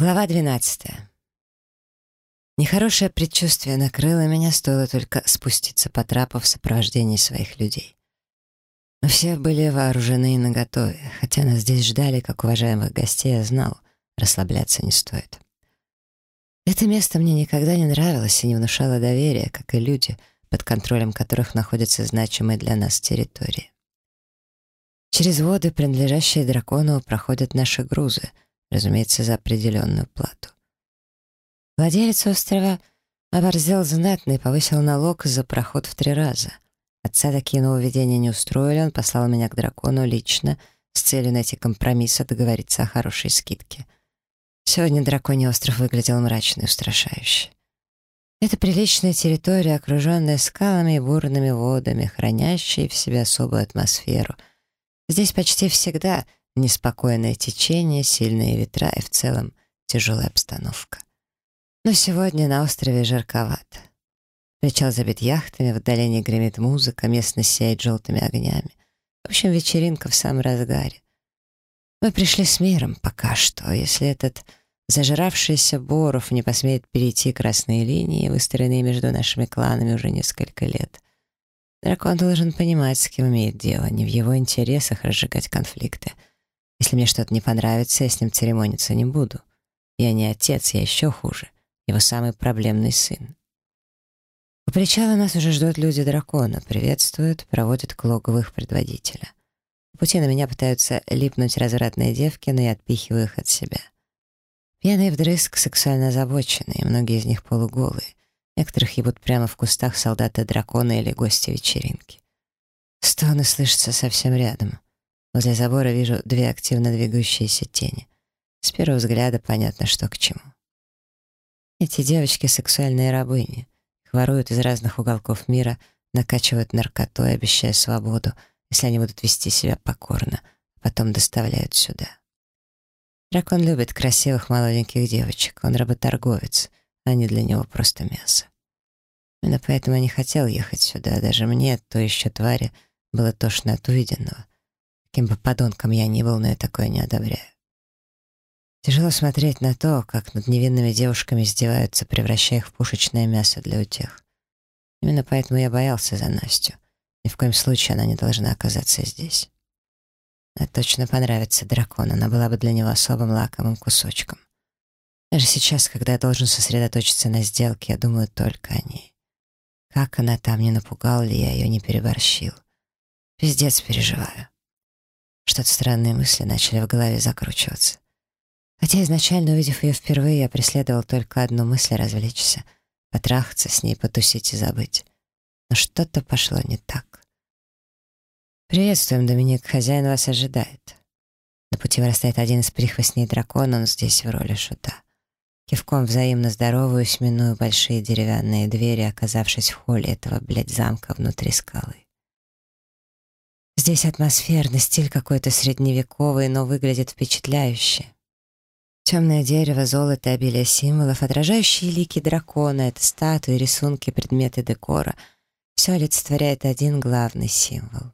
Глава 12. Нехорошее предчувствие накрыло меня, стоило только спуститься по трапу в сопровождении своих людей. Мы все были вооружены и наготове, хотя нас здесь ждали, как уважаемых гостей, я знал, расслабляться не стоит. Это место мне никогда не нравилось и не внушало доверия, как и люди, под контролем которых находятся значимые для нас территории. Через воды, принадлежащие дракону, проходят наши грузы — разумеется, за определенную плату. Владелец острова оборзел знатно и повысил налог за проход в три раза. Отца такие нововведения не устроили, он послал меня к дракону лично с целью найти компромисс и договориться о хорошей скидке. Сегодня драконий остров выглядел мрачно и устрашающе. Это приличная территория, окруженная скалами и бурными водами, хранящая в себе особую атмосферу. Здесь почти всегда — Неспокойное течение, сильные ветра и в целом тяжелая обстановка. Но сегодня на острове жарковато. Причал забит яхтами, в отдалении гремит музыка, местность сияет желтыми огнями. В общем, вечеринка в самом разгаре. Мы пришли с миром пока что. Если этот зажравшийся Боров не посмеет перейти красные линии, выстроенные между нашими кланами уже несколько лет, дракон должен понимать, с кем имеет дело, не в его интересах разжигать конфликты — если мне что-то не понравится, я с ним церемониться не буду. Я не отец, я еще хуже. Его самый проблемный сын. У причала нас уже ждут люди дракона, приветствуют, проводят к логову их предводителя. По пути на меня пытаются липнуть развратные девки, но я отпихиваю их от себя. Пьяные вдрызг сексуально озабоченные, многие из них полуголые. Некоторых ебут прямо в кустах солдаты дракона или гости вечеринки. Стоны слышатся совсем рядом — Возле забора вижу две активно двигающиеся тени. С первого взгляда понятно, что к чему. Эти девочки — сексуальные рабыни. Их воруют из разных уголков мира, накачивают наркотой, обещая свободу, если они будут вести себя покорно, потом доставляют сюда. Дракон любит красивых молоденьких девочек, он работорговец, а не для него просто мясо. Именно поэтому я не хотел ехать сюда, даже мне, то еще твари, было тошно от увиденного. Каким бы подонком я ни был, но я такое не одобряю. Тяжело смотреть на то, как над невинными девушками издеваются, превращая их в пушечное мясо для утех. Именно поэтому я боялся за Настю. Ни в коем случае она не должна оказаться здесь. Она точно понравится дракону, она была бы для него особым лакомым кусочком. Даже сейчас, когда я должен сосредоточиться на сделке, я думаю только о ней. Как она там, не напугал ли я ее, не переборщил. Пиздец переживаю. Что-то странные мысли начали в голове закручиваться. Хотя изначально, увидев ее впервые, я преследовал только одну мысль — развлечься, потрахаться с ней, потусить и забыть. Но что-то пошло не так. «Приветствуем, Доминик, хозяин вас ожидает». На пути вырастает один из прихвостней дракона, он здесь в роли шута. Кивком взаимно здороваюсь, миную большие деревянные двери, оказавшись в холле этого, блядь, замка внутри скалы. Здесь атмосферный стиль какой-то средневековый, но выглядит впечатляюще. Темное дерево, золото, обилие символов, отражающие лики дракона, это статуи, рисунки, предметы декора. Все олицетворяет один главный символ.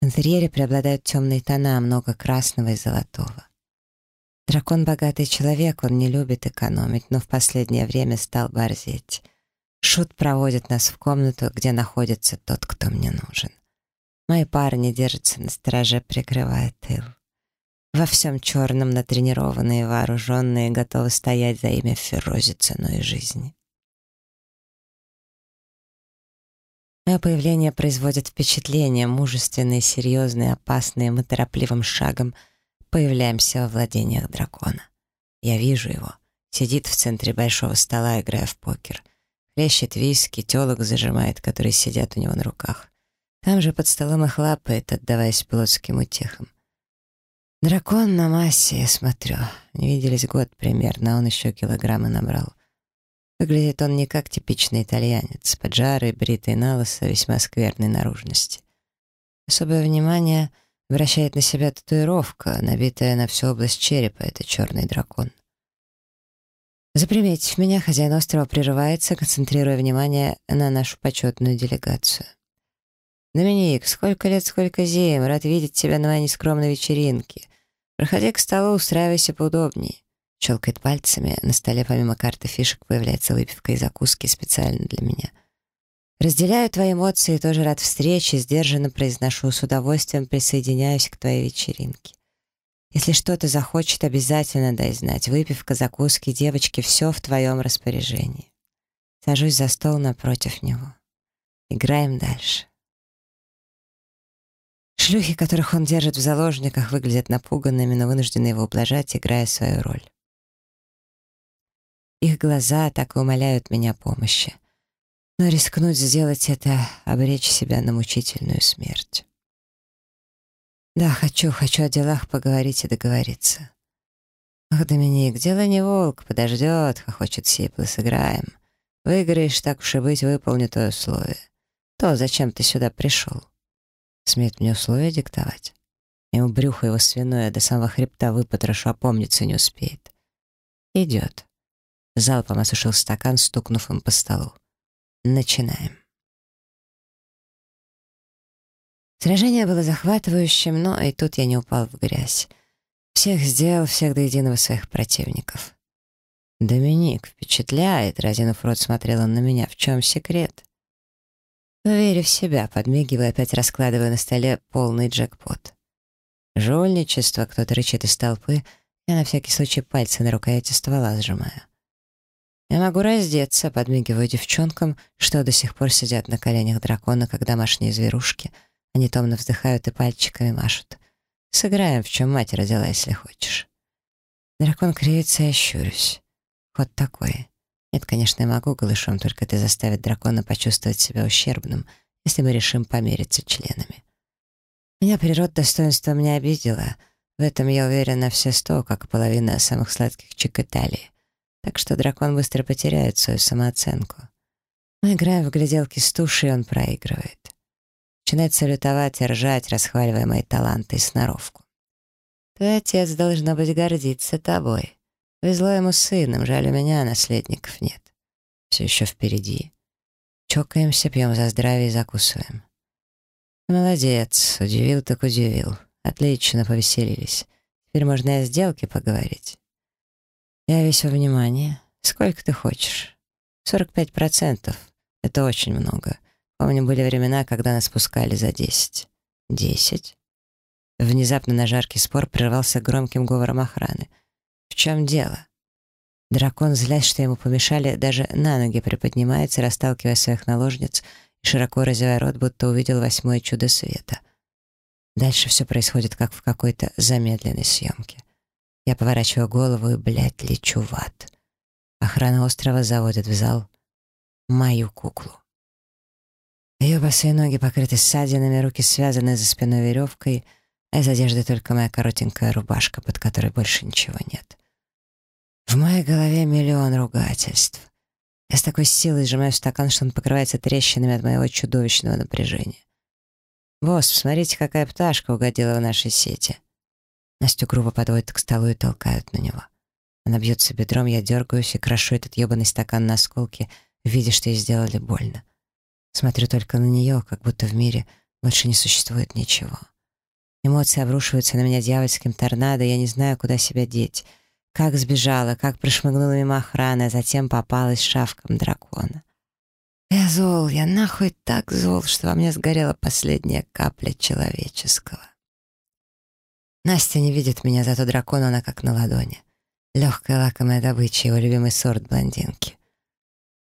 В интерьере преобладают темные тона, много красного и золотого. Дракон — богатый человек, он не любит экономить, но в последнее время стал борзеть. Шут проводит нас в комнату, где находится тот, кто мне нужен. Мои парни держатся на страже, прикрывая тыл. Во всем черном натренированные, вооруженные, готовы стоять за имя Ферози ценой жизни. Мое появление производит впечатление, мужественные, серьезные, опасные, мы торопливым шагом появляемся во владениях дракона. Я вижу его. Сидит в центре большого стола, играя в покер. Хлещет виски, телок зажимает, которые сидят у него на руках. Там же под столом их лапает, отдаваясь плотским утехам. Дракон на массе, я смотрю. Не виделись год примерно, а он еще килограммы набрал. Выглядит он не как типичный итальянец, поджарый, бритый на лысо, весьма скверной наружности. Особое внимание обращает на себя татуировка, набитая на всю область черепа, это черный дракон. Заприметив меня, хозяин острова прерывается, концентрируя внимание на нашу почетную делегацию. «Доминик, сколько лет, сколько зим, рад видеть тебя на моей нескромной вечеринке. Проходи к столу, устраивайся поудобнее. Щелкает пальцами, на столе помимо карты фишек появляется выпивка и закуски специально для меня. Разделяю твои эмоции, тоже рад встрече, сдержанно произношу, с удовольствием присоединяюсь к твоей вечеринке. Если что-то захочет, обязательно дай знать. Выпивка, закуски, девочки, все в твоем распоряжении. Сажусь за стол напротив него. Играем дальше. Шлюхи, которых он держит в заложниках, выглядят напуганными, но вынуждены его ублажать, играя свою роль. Их глаза так и умоляют меня помощи. Но рискнуть сделать это — обречь себя на мучительную смерть. Да, хочу, хочу о делах поговорить и договориться. Ах, Доминик, дело не волк, подождет, хохочет Сиплы, сыграем. Выиграешь, так уж и быть, выполню твое условие. То, зачем ты сюда пришел? Смеет мне условия диктовать? Ему брюхо его свиное до самого хребта выпотрошу, опомниться не успеет. Идет. Залпом осушил стакан, стукнув им по столу. Начинаем. Сражение было захватывающим, но и тут я не упал в грязь. Всех сделал, всех до единого своих противников. «Доминик впечатляет», — разинув рот, смотрел он на меня. «В чем секрет?» Верю в себя, подмигивая, опять раскладывая на столе полный джекпот. Жульничество, кто-то рычит из толпы, я на всякий случай пальцы на рукояти ствола сжимаю. Я могу раздеться, подмигиваю девчонкам, что до сих пор сидят на коленях дракона, как домашние зверушки. Они томно вздыхают и пальчиками машут. Сыграем, в чем мать родила, если хочешь. Дракон кривится и ощурюсь. Ход такой. Нет, конечно, я могу голышом, только ты заставит дракона почувствовать себя ущербным, если мы решим помериться членами. Меня природа достоинством не обидела. В этом я уверена все сто, как половина самых сладких чик Италии. Так что дракон быстро потеряет свою самооценку. Мы играем в гляделки с тушей, и он проигрывает. Начинает салютовать и ржать, расхваливая мои таланты и сноровку. Твой отец, должно быть, гордиться тобой. Везло ему сыном, жаль, у меня наследников нет. Все еще впереди. Чокаемся, пьем за здравие и закусываем. Молодец, удивил так удивил. Отлично, повеселились. Теперь можно и о сделке поговорить. Я весь во внимании. Сколько ты хочешь? 45 процентов. Это очень много. Помню, были времена, когда нас пускали за 10. 10? Внезапно на жаркий спор прервался громким говором охраны. Чем дело? Дракон, злясь, что ему помешали, даже на ноги приподнимается, расталкивая своих наложниц и широко разевая рот, будто увидел восьмое чудо света. Дальше все происходит, как в какой-то замедленной съемке. Я поворачиваю голову и, блядь, лечу в ад. Охрана острова заводит в зал мою куклу. Ее босые ноги покрыты ссадинами, руки связаны за спиной веревкой, а из одежды только моя коротенькая рубашка, под которой больше ничего нет. В моей голове миллион ругательств. Я с такой силой сжимаю стакан, что он покрывается трещинами от моего чудовищного напряжения. «Босс, посмотрите, какая пташка угодила в нашей сети». Настю грубо подводят к столу и толкают на него. Она бьется бедром, я дергаюсь и крошу этот ебаный стакан на осколки, видя, что ей сделали больно. Смотрю только на нее, как будто в мире больше не существует ничего. Эмоции обрушиваются на меня дьявольским торнадо, я не знаю, куда себя деть. Как сбежала, как прошмыгнула мимо охраны, а затем попалась шавком дракона. Я зол, я нахуй так зол, что во мне сгорела последняя капля человеческого. Настя не видит меня, зато дракон она как на ладони. Легкая лакомая добыча, его любимый сорт блондинки.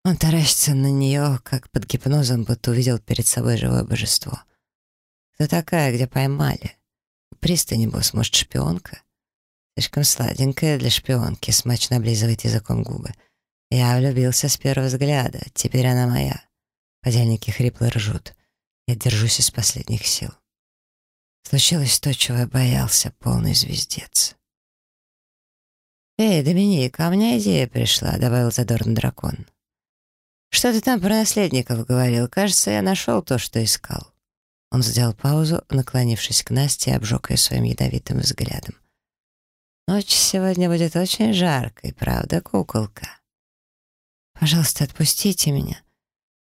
Он таращится на нее, как под гипнозом, будто увидел перед собой живое божество. Кто такая, где поймали? Пристани, босс, может, шпионка? Слишком сладенькая для шпионки, смачно облизывает языком губы. Я влюбился с первого взгляда, теперь она моя. Подельники хрипло ржут. Я держусь из последних сил. Случилось то, чего я боялся, полный звездец. «Эй, Доминик, а у меня идея пришла», — добавил задорный дракон. «Что ты там про наследников говорил? Кажется, я нашел то, что искал». Он сделал паузу, наклонившись к Насте и обжег ее своим ядовитым взглядом. «Ночь сегодня будет очень жаркой, правда, куколка?» «Пожалуйста, отпустите меня».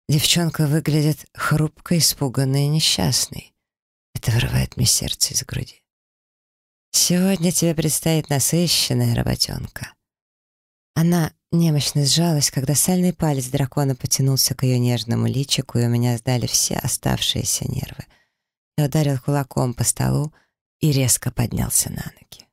Девчонка выглядит хрупкой, испуганной и несчастной. Это вырывает мне сердце из груди. Сегодня тебе предстоит насыщенная работенка. Она немощно сжалась, когда сальный палец дракона потянулся к ее нежному личику, и у меня сдали все оставшиеся нервы. Я ударил кулаком по столу и резко поднялся на ноги.